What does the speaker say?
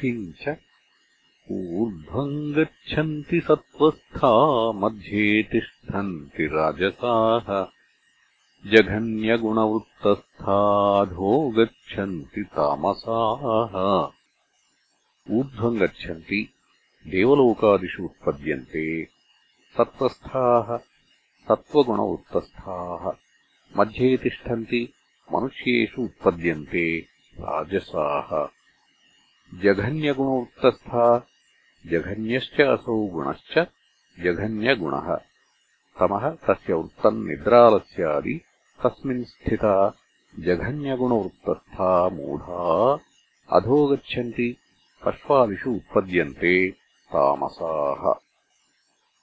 किञ्च ऊर्ध्वम् गच्छन्ति सत्त्वस्था मध्ये तिष्ठन्ति राजसाः। जघन्यगुणवृत्तस्थाधो गच्छन्ति तामसाः। ऊर्ध्वम् गच्छन्ति देवलोकादिषु उत्पद्यन्ते सत्त्वस्थाः सत्त्वगुणवृत्तस्थाः। मध्ये तिष्ठन्ति मनुष्येषु उत्पद्यन्ते राजसाः जघन्यगुणवृत्तस्था जघन्यश्च असौ गुणश्च जघन्यगुणः। तमः तस्य वृत्तम् निद्रालस्यादि तस्मिन् स्थिता जघन्यगुणवृत्तस्था मूढा अधो गच्छन्ति पश्वादिषु उत्पद्यन्ते तामसाः